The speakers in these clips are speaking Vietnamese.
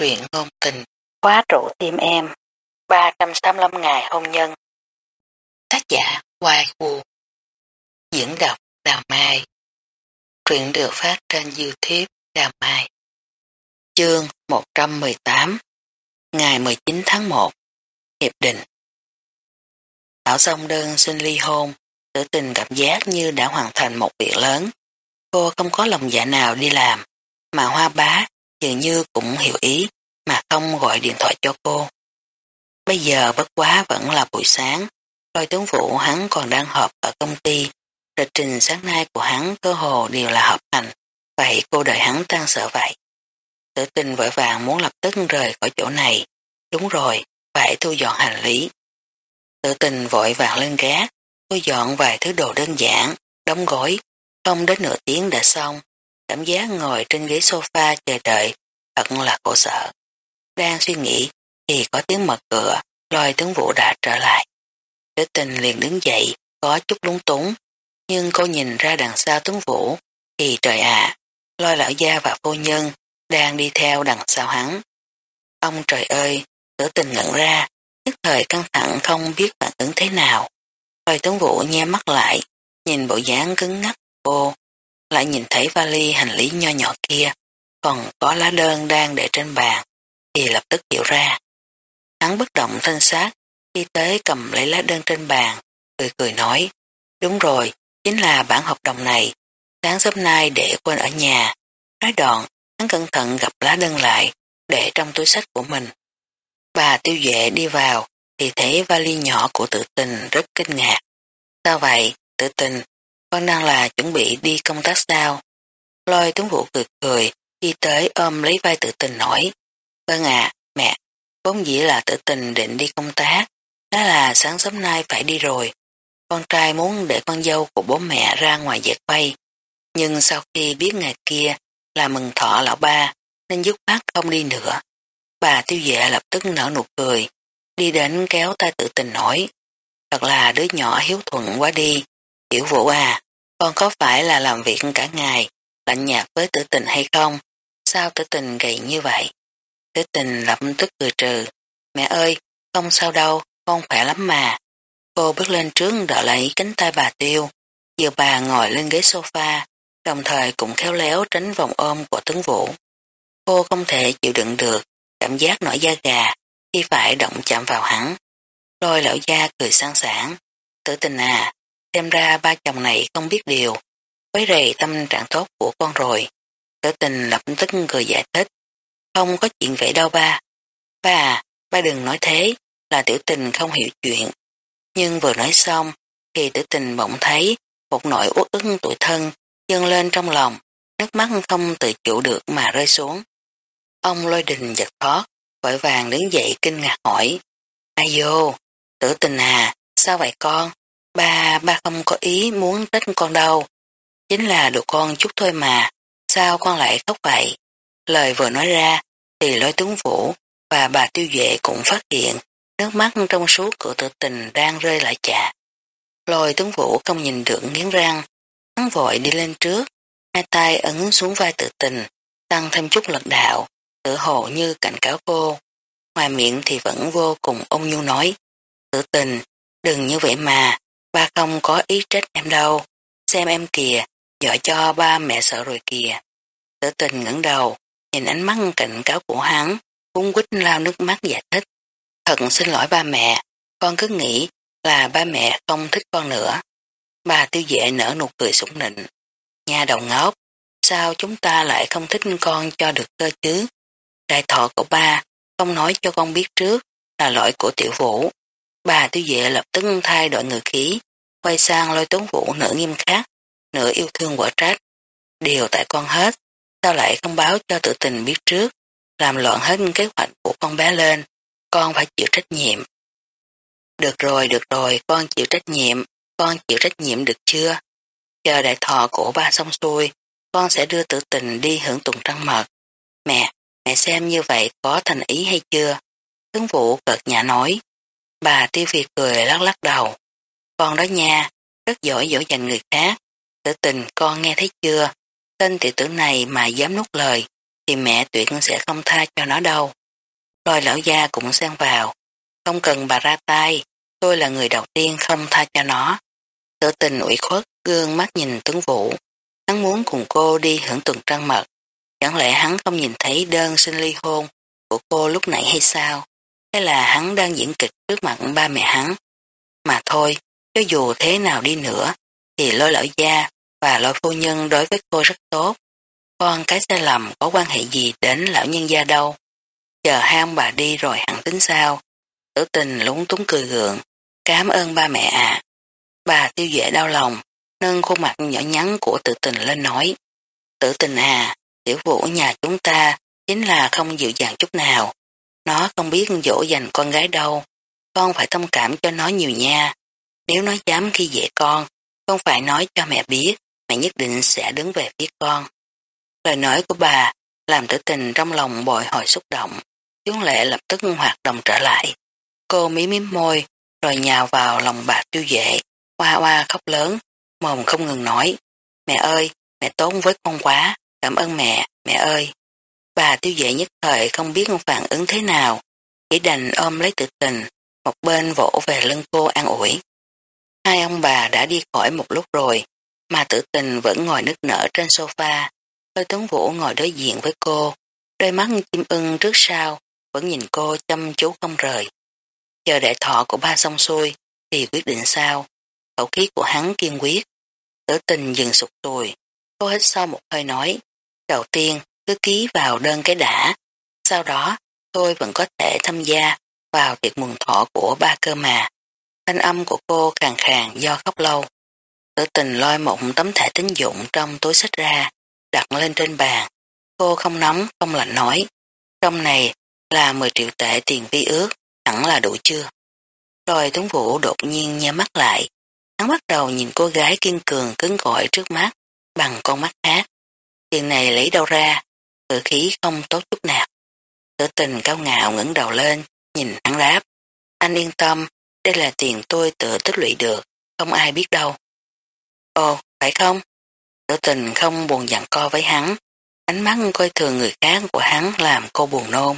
truyện ngôn tình, khóa trụ tim em, 385 ngày hôn nhân. Tác giả Hoài Vũ Diễn đọc Đào Mai Truyện được phát trên Youtube Đào Mai Chương 118 Ngày 19 tháng 1 Hiệp định Thảo song đơn xin ly hôn, tử tình cảm giác như đã hoàn thành một việc lớn. Cô không có lòng dạ nào đi làm, mà hoa bá dường như cũng hiểu ý mà không gọi điện thoại cho cô. Bây giờ bất quá vẫn là buổi sáng, lôi tướng vụ hắn còn đang họp ở công ty, lịch trình sáng nay của hắn cơ hồ đều là họp hành, vậy cô đợi hắn tan sợ vậy. Tử tình vội vàng muốn lập tức rời khỏi chỗ này, đúng rồi, phải thu dọn hành lý. Tử tình vội vàng lên gác, thu dọn vài thứ đồ đơn giản, đóng gói, không đến nửa tiếng đã xong, cảm giác ngồi trên ghế sofa chờ đợi, thật là khổ sở. Đang suy nghĩ thì có tiếng mở cửa, lôi tướng vũ đã trở lại. Đứa tình liền đứng dậy, có chút lúng túng, nhưng cô nhìn ra đằng sau tướng vũ, thì trời ạ, lôi lão gia và phu nhân đang đi theo đằng sau hắn. Ông trời ơi, tử tình ngẩn ra, nhất thời căng thẳng không biết phản ứng thế nào. Lôi tướng vũ nhe mắt lại, nhìn bộ dáng cứng ngắc cô, lại nhìn thấy vali hành lý nho nhỏ kia, còn có lá đơn đang để trên bàn, thì lập tức hiểu ra. Hắn bất động thân xác, đi tới cầm lấy lá đơn trên bàn, cười cười nói, đúng rồi, chính là bản hợp đồng này, sáng sớm nay để quên ở nhà. Nói đoạn, hắn cẩn thận gặp lá đơn lại, để trong túi sách của mình. Bà tiêu vệ đi vào, thì thấy vali nhỏ của tự tình rất kinh ngạc. Sao vậy, tự tình, con đang là chuẩn bị đi công tác sao? Lôi tuấn vũ cười cười, đi tới ôm lấy vai tự tình nói. Vâng ạ, mẹ, vốn dĩ là tự tình định đi công tác, đó là sáng sớm nay phải đi rồi. Con trai muốn để con dâu của bố mẹ ra ngoài dệt bay, nhưng sau khi biết ngày kia là mừng thọ lão ba, nên dứt bác không đi nữa. Bà tiêu dạ lập tức nở nụ cười, đi đến kéo tay tự tình nói. Thật là đứa nhỏ hiếu thuận quá đi, Tiểu vũ à, con có phải là làm việc cả ngày, lạnh nhạt với tử tình hay không? Sao tử tình gầy như vậy? Tử tình lập tức cười trừ. Mẹ ơi, không sao đâu, con khỏe lắm mà. Cô bước lên trước đỡ lấy cánh tay bà tiêu. Giờ bà ngồi lên ghế sofa, đồng thời cũng khéo léo tránh vòng ôm của tướng vũ. Cô không thể chịu đựng được cảm giác nổi da gà khi phải động chạm vào hắn. Lôi lão gia cười sang sảng. Tử tình à, Xem ra ba chồng này không biết điều, quấy rầy tâm trạng tốt của con rồi. Tử tình lập tức cười giải thích. Không có chuyện vậy đâu ba. Ba à, ba đừng nói thế, là tiểu tình không hiểu chuyện. Nhưng vừa nói xong, thì tử tình bỗng thấy một nỗi uất ức tuổi thân dâng lên trong lòng, nước mắt không tự chủ được mà rơi xuống. Ông lôi đình giật thoát, vội vàng đứng dậy kinh ngạc hỏi. Ai vô, tử tình à, sao vậy con? Ba, ba không có ý muốn trách con đâu. Chính là đùa con chút thôi mà, sao con lại khóc vậy? Lời vừa nói ra, thì lôi tướng vũ và bà tiêu vệ cũng phát hiện nước mắt trong suốt của tự tình đang rơi lại chạ. Lôi tướng vũ không nhìn được nghiến răng, hắn vội đi lên trước, hai tay ấn xuống vai tự tình, tăng thêm chút lực đạo, tự hồ như cảnh cáo cô. Ngoài miệng thì vẫn vô cùng ôn nhu nói, tự tình, đừng như vậy mà, Ba không có ý trách em đâu, xem em kìa, dọa cho ba mẹ sợ rồi kìa. Tử tình ngẩng đầu, nhìn ánh mắt cảnh cáo của hắn, cuốn quýt lao nước mắt giải thích. Thật xin lỗi ba mẹ, con cứ nghĩ là ba mẹ không thích con nữa. Bà tiêu dệ nở nụ cười sủng nịnh. Nhà đầu ngốc, sao chúng ta lại không thích con cho được cơ chứ? Đại thọ của ba không nói cho con biết trước là lỗi của tiểu vũ. Bà tư vệ lập tức thay đổi ngữ khí, quay sang lôi tuấn vũ nửa nghiêm khắc, nửa yêu thương quả trách. Điều tại con hết, sao lại không báo cho tự tình biết trước, làm loạn hết kế hoạch của con bé lên, con phải chịu trách nhiệm. Được rồi, được rồi, con chịu trách nhiệm, con chịu trách nhiệm được chưa? Chờ đại thọ của ba xong xuôi, con sẽ đưa tự tình đi hưởng tùng trăng mật. Mẹ, mẹ xem như vậy có thành ý hay chưa? Tướng vũ cợt nhà nói. Bà tiêu việt cười lắc lắc đầu. Con đó nha, rất giỏi dỗ dành người khác. Tự tình con nghe thấy chưa? Tên tiểu tử này mà dám nuốt lời, thì mẹ tuyệt sẽ không tha cho nó đâu. Rồi lão gia cũng xen vào. Không cần bà ra tay, tôi là người đầu tiên không tha cho nó. Tử tình ủy khuất, gương mắt nhìn tướng vũ. Hắn muốn cùng cô đi hưởng tuần trăng mật. Chẳng lẽ hắn không nhìn thấy đơn xin ly hôn của cô lúc nãy hay sao? Hay là hắn đang diễn kịch trước mặt ba mẹ hắn? Mà thôi, cho dù thế nào đi nữa, thì lôi lão gia và lôi phu nhân đối với cô rất tốt. Con cái sai lầm có quan hệ gì đến lão nhân gia đâu. Chờ ham bà đi rồi hẳn tính sao. Tử tình lúng túng cười gượng. Cảm ơn ba mẹ ạ. Bà tiêu dễ đau lòng, nâng khuôn mặt nhỏ nhắn của tử tình lên nói. Tử tình à, tiểu vũ nhà chúng ta chính là không dịu dàng chút nào. Nó không biết dỗ dành con gái đâu. Con phải thông cảm cho nó nhiều nha. Nếu nó dám khi dễ con, con phải nói cho mẹ biết, mẹ nhất định sẽ đứng về phía con. Lời nói của bà làm tử tình trong lòng bồi hồi xúc động. Chúng lệ lập tức hoạt động trở lại. Cô mí mím môi, rồi nhào vào lòng bà tiêu dệ, hoa hoa khóc lớn, mồm không ngừng nói. Mẹ ơi, mẹ tốn với con quá, cảm ơn mẹ, mẹ ơi. Bà tiêu dệ nhất thời không biết phản ứng thế nào, chỉ đành ôm lấy tự tình, một bên vỗ về lưng cô an ủi. Hai ông bà đã đi khỏi một lúc rồi, mà tử tình vẫn ngồi nức nở trên sofa, Lôi tuấn vũ ngồi đối diện với cô, đôi mắt chim ưng trước sau, vẫn nhìn cô chăm chú không rời. Chờ đại thọ của ba xong xuôi, thì quyết định sao? Khẩu khí của hắn kiên quyết. Tử tình dừng sụt tùi, cô hết sau một hơi nói, đầu tiên cứ ký vào đơn cái đã, sau đó tôi vẫn có thể tham gia vào tiệc mừng thọ của ba cơ mà. Thanh âm của cô khàn khàn do khóc lâu. Tử tình lôi một tấm thẻ tín dụng trong túi sách ra, đặt lên trên bàn. Cô không nóng, không lạnh nói. Trong này là 10 triệu tệ tiền vi ước, hẳn là đủ chưa? Rồi Tuấn Vũ đột nhiên nhắm mắt lại. Hắn bắt đầu nhìn cô gái kiên cường cứng cỏi trước mắt, bằng con mắt khác. Tiền này lấy đâu ra, ngữ khí không tốt chút nào. Tử tình cao ngạo ngẩng đầu lên, nhìn hắn đáp. Anh yên tâm, đây là tiền tôi tự tích lũy được, không ai biết đâu. Ồ, phải không? Tử tình không buồn dặn co với hắn, ánh mắt coi thường người khác của hắn làm cô buồn nôn.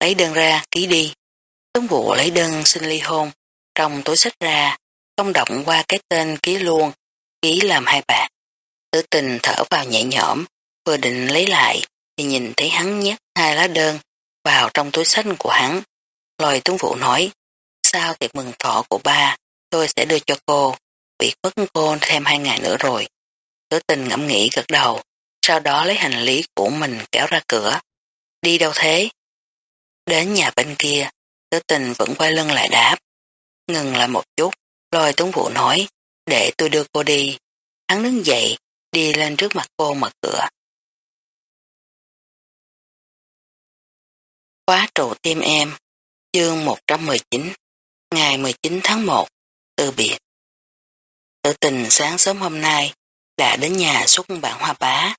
Lấy đơn ra, ký đi. Tuấn Vũ lấy đơn xin ly hôn, trong túi sách ra, không động qua cái tên ký luôn, ký làm hai bạc. Tử tình thở vào nhẹ nhõm, vừa định lấy lại, thì nhìn thấy hắn nhét hai lá đơn vào trong túi sách của hắn. Lòi Tuấn Vũ nói, "Sao tiệc mừng thọ của ba, tôi sẽ đưa cho cô, bị khuất cô thêm hai ngày nữa rồi. Tử tình ngẫm nghĩ gật đầu, sau đó lấy hành lý của mình kéo ra cửa. Đi đâu thế? Đến nhà bên kia, tử tình vẫn quay lưng lại đáp. Ngừng lại một chút, lôi tuấn vụ nói, để tôi đưa cô đi. Hắn đứng dậy, đi lên trước mặt cô mở cửa. Khóa trụ tim em, chương 119, ngày 19 tháng 1, từ biệt. Tự tình sáng sớm hôm nay, đã đến nhà xuất bản hoa bá.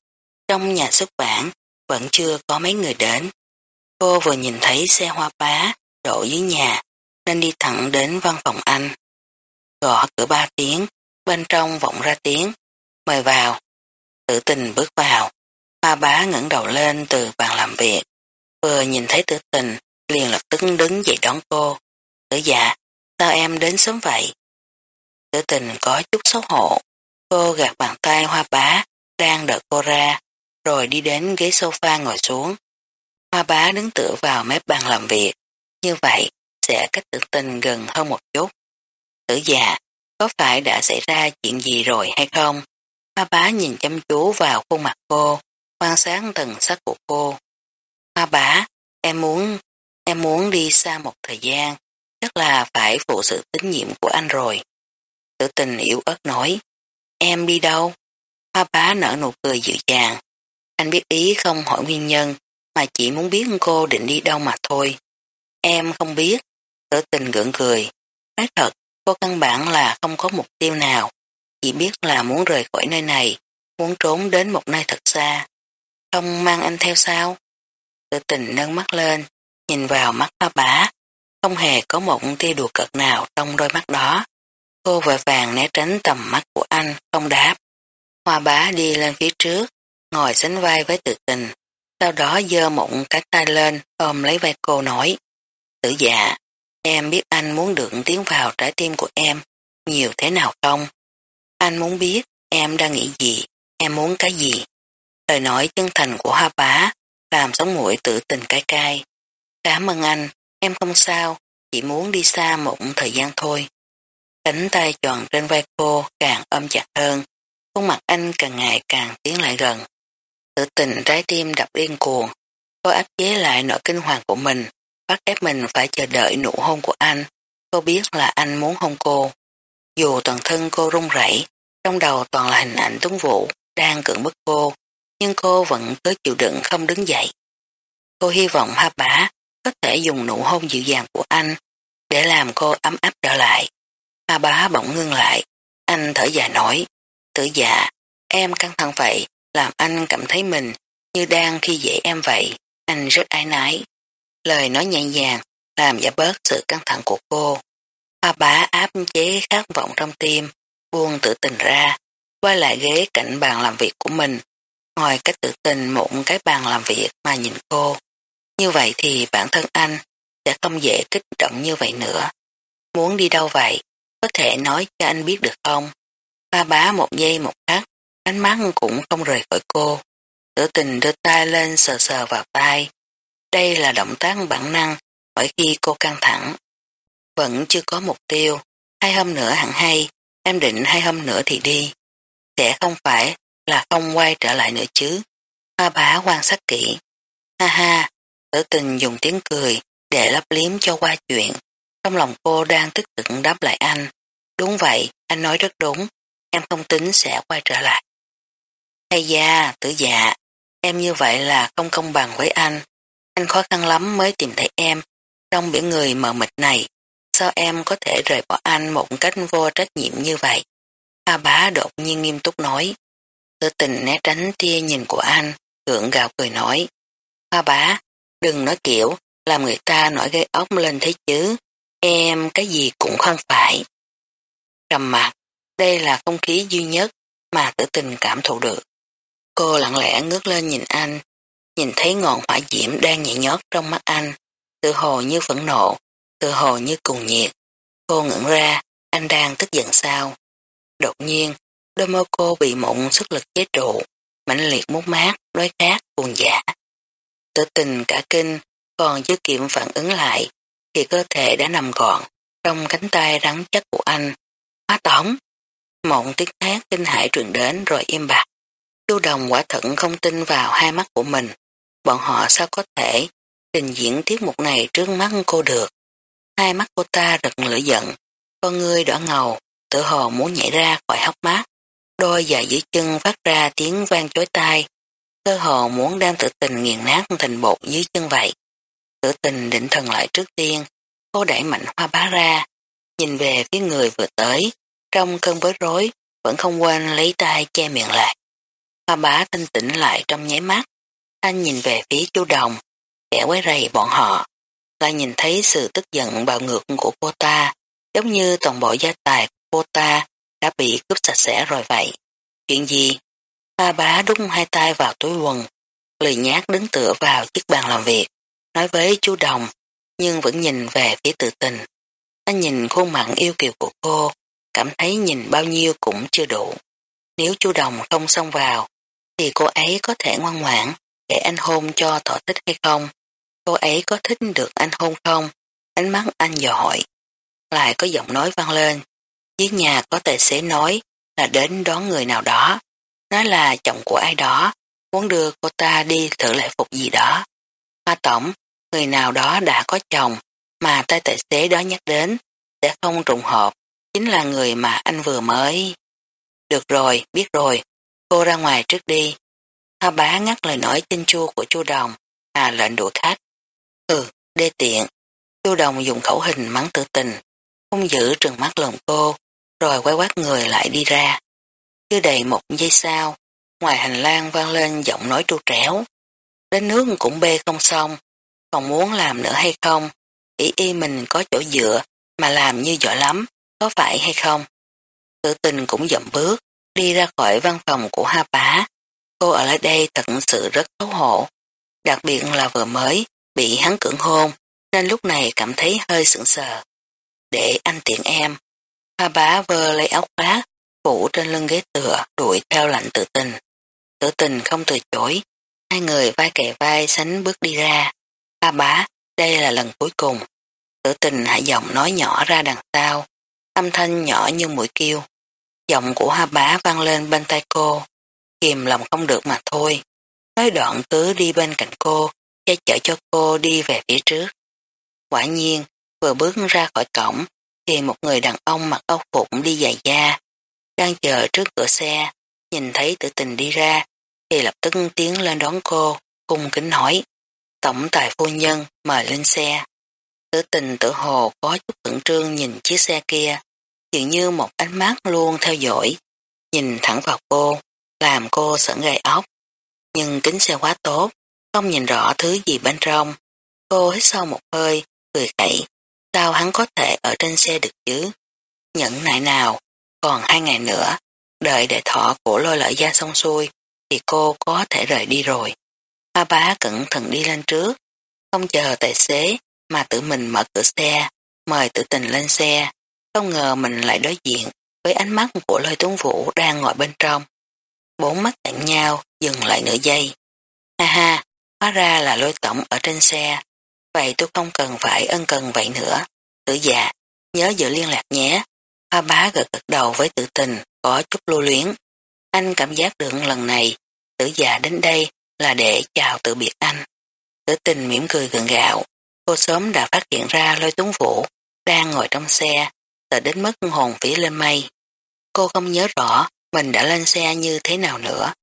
Trong nhà xuất bản vẫn chưa có mấy người đến. Cô vừa nhìn thấy xe hoa bá đổ dưới nhà nên đi thẳng đến văn phòng anh. Gõ cửa ba tiếng, bên trong vọng ra tiếng. Mời vào. Tự tình bước vào. Hoa bá ngẩng đầu lên từ bàn làm việc. Vừa nhìn thấy tử tình, liền lập tức đứng dậy đón cô. Tử dạ, sao em đến sớm vậy? Tử tình có chút xấu hổ, Cô gạt bàn tay hoa bá, đang đợi cô ra, rồi đi đến ghế sofa ngồi xuống. Hoa bá đứng tựa vào mép bàn làm việc, như vậy sẽ cách Tử tình gần hơn một chút. Tử Dạ, có phải đã xảy ra chuyện gì rồi hay không? Hoa bá nhìn chăm chú vào khuôn mặt cô, quan sát từng sắc của cô. À Hoa bá, em muốn, em muốn đi xa một thời gian, chắc là phải phụ sự tín nhiệm của anh rồi. Tử tình yếu ớt nói, Em đi đâu? Hoa bá nở nụ cười dịu dàng. Anh biết ý không hỏi nguyên nhân, mà chỉ muốn biết cô định đi đâu mà thôi. Em không biết. Tử tình gượng cười. Nói thật, cô căn bản là không có mục tiêu nào. Chỉ biết là muốn rời khỏi nơi này, muốn trốn đến một nơi thật xa. Không mang anh theo sao? Tự tình nâng mắt lên, nhìn vào mắt hoa bá. Không hề có một tia đùa cợt nào trong đôi mắt đó. Cô vội vàng né tránh tầm mắt của anh, không đáp. Hoa bá đi lên phía trước, ngồi sánh vai với tự tình, sau đó dơ một cái tay lên ôm lấy vai cô nói. Tử dạ, em biết anh muốn được tiến vào trái tim của em nhiều thế nào không? Anh muốn biết em đang nghĩ gì, em muốn cái gì? Lời nói chân thành của hoa bá làm sống mũi tự tình cay cay. Cảm ơn anh, em không sao, chỉ muốn đi xa một thời gian thôi. Cánh tay tròn trên vai cô càng ôm chặt hơn, khuôn mặt anh càng ngày càng tiến lại gần. Tự tình trái tim đập điên cuồng, cô áp chế lại nỗi kinh hoàng của mình, bắt ép mình phải chờ đợi nụ hôn của anh. Cô biết là anh muốn hôn cô. Dù toàn thân cô run rẩy, trong đầu toàn là hình ảnh tuấn vũ đang cưỡng bức cô, nhưng cô vẫn cứ chịu đựng không đứng dậy. Cô hy vọng ha bá có thể dùng nụ hôn dịu dàng của anh để làm cô ấm áp trở lại. Ha bá bỗng ngưng lại, anh thở dài nói, tử dạ, em căng thẳng vậy, làm anh cảm thấy mình như đang khi dễ em vậy, anh rất ái nái. Lời nói nhẹ nhàng làm giảm bớt sự căng thẳng của cô. Hoa bá áp chế khát vọng trong tim, buông tự tình ra, quay lại ghế cạnh bàn làm việc của mình, ngồi cách tự tình một cái bàn làm việc mà nhìn cô. Như vậy thì bản thân anh sẽ không dễ kích động như vậy nữa. Muốn đi đâu vậy? Có thể nói cho anh biết được không? Ba bá một giây một khắc, ánh mắt cũng không rời khỏi cô. Tử tình đưa tay lên sờ sờ vào tay. Đây là động tác bản năng mỗi khi cô căng thẳng. Vẫn chưa có mục tiêu, hai hôm nữa hẳn hay, em định hai hôm nữa thì đi. Sẽ không phải là không quay trở lại nữa chứ. Hoa bá quan sát kỹ. Ha ha, tử tình dùng tiếng cười để lấp liếm cho qua chuyện. Trong lòng cô đang tức giận đáp lại anh. Đúng vậy, anh nói rất đúng, em không tính sẽ quay trở lại. Hay da, tử dạ, em như vậy là không công bằng với anh. Anh khó khăn lắm mới tìm thấy em trong biển người mờ mịt này. Sao em có thể rời bỏ anh một cách vô trách nhiệm như vậy? A bá đột nhiên nghiêm túc nói tự tình né tránh tia nhìn của anh, gượng gạo cười nói. Hoa bá, đừng nói kiểu, làm người ta nổi gây ốc lên thế chứ. Em cái gì cũng không phải. Trầm mặt, đây là không khí duy nhất mà tử tình cảm thụ được. Cô lặng lẽ ngước lên nhìn anh, nhìn thấy ngọn hỏa diễm đang nhảy nhót trong mắt anh, tự hồ như phẫn nộ, tự hồ như cùng nhiệt. Cô ngẩn ra, anh đang tức giận sao. Đột nhiên, đôi môi cô bị mộng sức lực chế trụ, mãnh liệt mút mát, đói khát, buồn giả. Tử tình cả kinh, còn chưa kịp phản ứng lại, thì cơ thể đã nằm gọn trong cánh tay rắn chắc của anh. Hóa tổng! Mộng tiếng hát kinh hải truyền đến rồi im bặt. Chu đồng quả thận không tin vào hai mắt của mình. Bọn họ sao có thể trình diễn tiết mục này trước mắt cô được. Hai mắt cô ta rực lửa giận, con ngươi đỏ ngầu, tự hồ muốn nhảy ra khỏi hốc mắt. Đôi giày dưới chân phát ra tiếng vang chối tai, cơ hồ muốn đem tự tình nghiền nát thành bột dưới chân vậy. Tự tình định thần lại trước tiên, cô đẩy mạnh hoa bá ra, nhìn về phía người vừa tới, trong cơn bối rối, vẫn không quên lấy tay che miệng lại. Hoa bá thanh tĩnh lại trong nháy mắt, anh nhìn về phía chú đồng, kẻ quấy rầy bọn họ, lại nhìn thấy sự tức giận bạo ngược của cô ta, giống như toàn bộ gia tài của cô ta đã bị cướp sạch sẽ rồi vậy. Chuyện gì? Ba bá đút hai tay vào túi quần, lười nhát đứng tựa vào chiếc bàn làm việc, nói với chú Đồng, nhưng vẫn nhìn về phía tự tình. Anh nhìn khuôn mặt yêu kiều của cô, cảm thấy nhìn bao nhiêu cũng chưa đủ. Nếu chú Đồng không xông vào, thì cô ấy có thể ngoan ngoãn để anh hôn cho thỏa thích hay không? Cô ấy có thích được anh hôn không? Ánh mắt anh dò hỏi. Lại có giọng nói vang lên. Dưới nhà có tài xế nói là đến đón người nào đó. Nói là chồng của ai đó, muốn đưa cô ta đi thử lại phục gì đó. Hoa tổng, người nào đó đã có chồng, mà tay tài xế đó nhắc đến, sẽ không trùng hợp, chính là người mà anh vừa mới. Được rồi, biết rồi, cô ra ngoài trước đi. Hoa bá ngắt lời nói chinh chua của chu Đồng, hà lệnh đuổi khách. Ừ, đê tiện. chu Đồng dùng khẩu hình mắng tự tình, không giữ trừng mắt lồng cô, rồi quay quát người lại đi ra. Chưa đầy một giây sau, ngoài hành lang vang lên giọng nói tru tréo. Đến nước cũng bê không xong, còn muốn làm nữa hay không, ý y mình có chỗ dựa mà làm như giỏi lắm, có phải hay không? Tự tình cũng dậm bước, đi ra khỏi văn phòng của Ha Bá. Cô ở lại đây thật sự rất xấu hổ. đặc biệt là vừa mới bị hắn cưỡng hôn, nên lúc này cảm thấy hơi sững sờ. Để anh tiện em, hoa bá vơ lấy áo khoác, phủ trên lưng ghế tựa đuổi theo lạnh tự tình. Tự tình không từ chối, hai người vai kề vai sánh bước đi ra. Hoa bá, đây là lần cuối cùng. Tự tình hạ giọng nói nhỏ ra đằng sau, âm thanh nhỏ như mũi kêu. Giọng của hoa bá vang lên bên tay cô, kìm lòng không được mà thôi. Nói đoạn cứ đi bên cạnh cô, che chở cho cô đi về phía trước. Quả nhiên, vừa bước ra khỏi cổng, thì một người đàn ông mặc áo phục đi dài da, đang chờ trước cửa xe, nhìn thấy tử tình đi ra, thì lập tức tiến lên đón cô, cung kính hỏi. Tổng tài phu nhân mời lên xe. Tử tình tự hồ có chút khẩn trương nhìn chiếc xe kia, dường như một ánh mắt luôn theo dõi, nhìn thẳng vào cô, làm cô sợ gai ốc. Nhưng kính xe quá tốt, không nhìn rõ thứ gì bên trong. Cô hít sâu một hơi, cười khẩy, sao hắn có thể ở trên xe được chứ? Nhẫn nại nào, còn hai ngày nữa, đợi để thọ của lôi lợi gia xong xuôi, thì cô có thể rời đi rồi. A bá cẩn thận đi lên trước, không chờ tài xế mà tự mình mở cửa xe, mời tự tình lên xe. Không ngờ mình lại đối diện với ánh mắt của lôi tuấn vũ đang ngồi bên trong. Bốn mắt cạnh nhau, dừng lại nửa giây. Ha ha, hóa ra là lôi tổng ở trên xe. Vậy tôi không cần phải ân cần vậy nữa. Tử dạ, nhớ giữ liên lạc nhé. Hoa bá gật gật đầu với tử tình, có chút lưu luyến. Anh cảm giác được lần này, tử dạ đến đây là để chào tự biệt anh. Tử tình mỉm cười gần gạo. Cô sớm đã phát hiện ra lôi tuấn vũ đang ngồi trong xe, sợ đến mất hồn vĩ lên mây. Cô không nhớ rõ mình đã lên xe như thế nào nữa.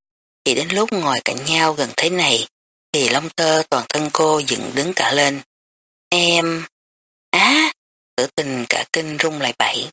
Chỉ đến lúc ngồi cạnh nhau gần thế này, thì lông tơ toàn thân cô dựng đứng cả lên. Em... Á! tử tình cả kinh rung lại bẫy.